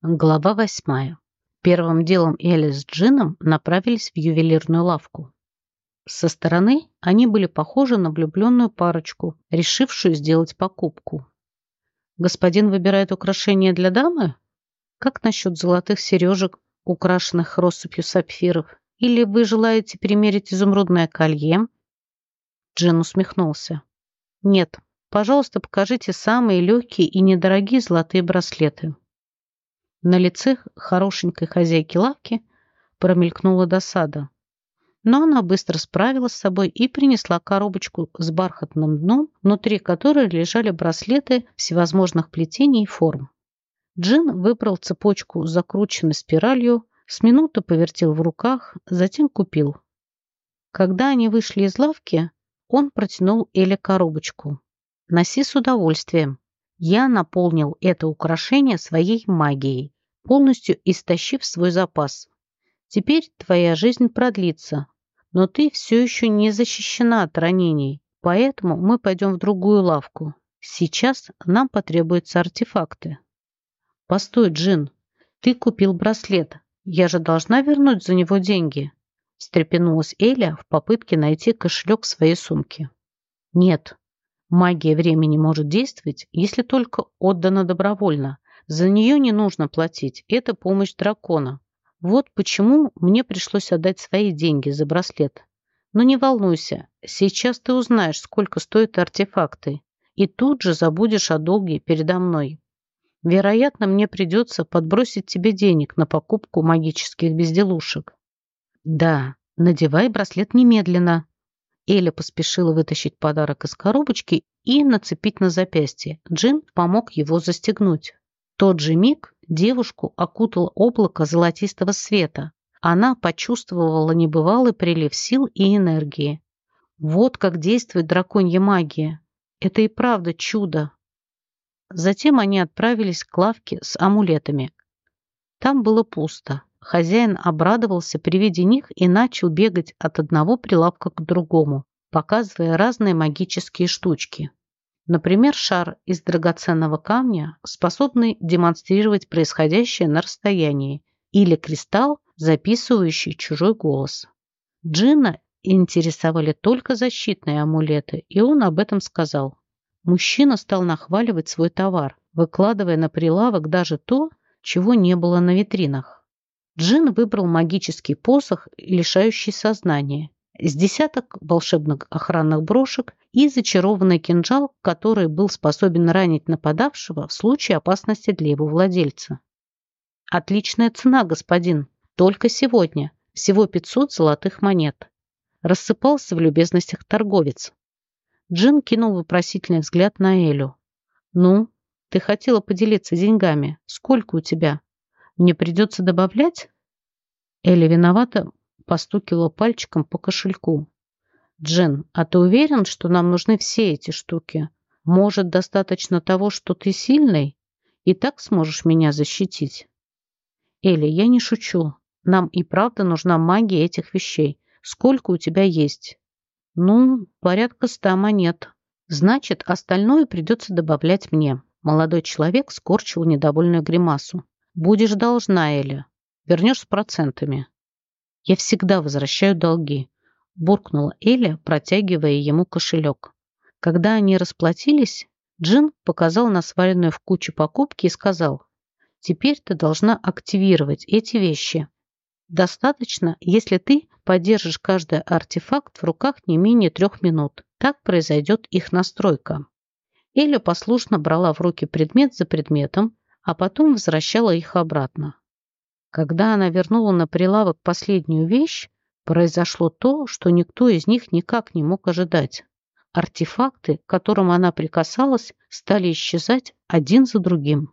Глава восьмая. Первым делом Элли с Джином направились в ювелирную лавку. Со стороны они были похожи на влюбленную парочку, решившую сделать покупку. «Господин выбирает украшения для дамы? Как насчет золотых сережек, украшенных россыпью сапфиров? Или вы желаете примерить изумрудное колье?» Джин усмехнулся. «Нет, пожалуйста, покажите самые легкие и недорогие золотые браслеты». На лице хорошенькой хозяйки лавки промелькнула досада. Но она быстро справилась с собой и принесла коробочку с бархатным дном, внутри которой лежали браслеты всевозможных плетений и форм. Джин выбрал цепочку с закрученной спиралью, с минуты повертел в руках, затем купил. Когда они вышли из лавки, он протянул Эле коробочку. «Носи с удовольствием. Я наполнил это украшение своей магией, полностью истощив свой запас. Теперь твоя жизнь продлится, но ты все еще не защищена от ранений, поэтому мы пойдем в другую лавку. Сейчас нам потребуются артефакты. Постой, Джин, ты купил браслет. Я же должна вернуть за него деньги. Встрепенулась Эля в попытке найти кошелек своей сумке. Нет, Магия времени может действовать, если только отдана добровольно. За нее не нужно платить. Это помощь дракона. Вот почему мне пришлось отдать свои деньги за браслет. Но не волнуйся, сейчас ты узнаешь, сколько стоят артефакты, и тут же забудешь о долге передо мной. Вероятно, мне придется подбросить тебе денег на покупку магических безделушек. Да, надевай браслет немедленно, Эля поспешила вытащить подарок из коробочки и нацепить на запястье. Джин помог его застегнуть. Тот же миг девушку окутало облако золотистого света. Она почувствовала небывалый прилив сил и энергии. Вот как действует драконья магия. Это и правда чудо. Затем они отправились к лавке с амулетами. Там было пусто. Хозяин обрадовался при виде них и начал бегать от одного прилавка к другому, показывая разные магические штучки. Например, шар из драгоценного камня, способный демонстрировать происходящее на расстоянии, или кристалл, записывающий чужой голос. Джина интересовали только защитные амулеты, и он об этом сказал. Мужчина стал нахваливать свой товар, выкладывая на прилавок даже то, чего не было на витринах. Джин выбрал магический посох, лишающий сознания, с десяток волшебных охранных брошек и зачарованный кинжал, который был способен ранить нападавшего в случае опасности для его владельца. «Отличная цена, господин. Только сегодня. Всего 500 золотых монет». Рассыпался в любезностях торговец. Джин кинул вопросительный взгляд на Элю. «Ну, ты хотела поделиться деньгами. Сколько у тебя?» Мне придется добавлять?» Элли виновата постукила пальчиком по кошельку. «Джин, а ты уверен, что нам нужны все эти штуки? Может, достаточно того, что ты сильный? И так сможешь меня защитить?» «Элли, я не шучу. Нам и правда нужна магия этих вещей. Сколько у тебя есть?» «Ну, порядка ста монет. Значит, остальное придется добавлять мне». Молодой человек скорчил недовольную гримасу. Будешь должна, Эля. Вернешь с процентами. Я всегда возвращаю долги, буркнула Эля, протягивая ему кошелек. Когда они расплатились, Джин показал на сваленную в кучу покупки и сказал, «Теперь ты должна активировать эти вещи. Достаточно, если ты поддержишь каждый артефакт в руках не менее трех минут. Так произойдет их настройка». Эля послушно брала в руки предмет за предметом, а потом возвращала их обратно. Когда она вернула на прилавок последнюю вещь, произошло то, что никто из них никак не мог ожидать. Артефакты, к которым она прикасалась, стали исчезать один за другим.